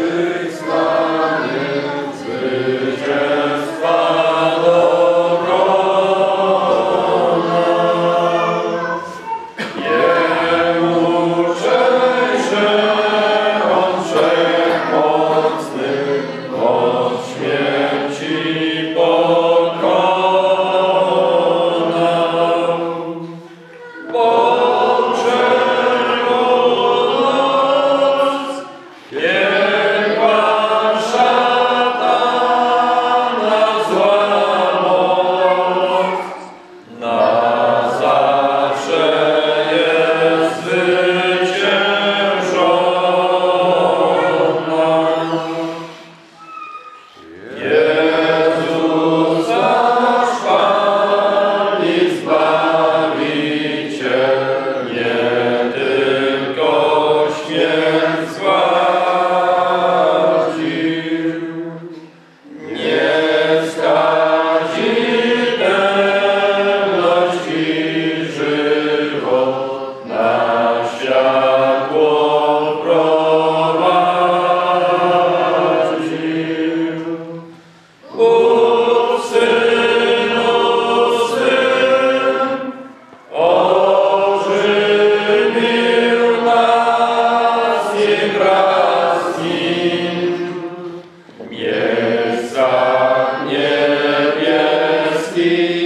Hallelujah. Jesus.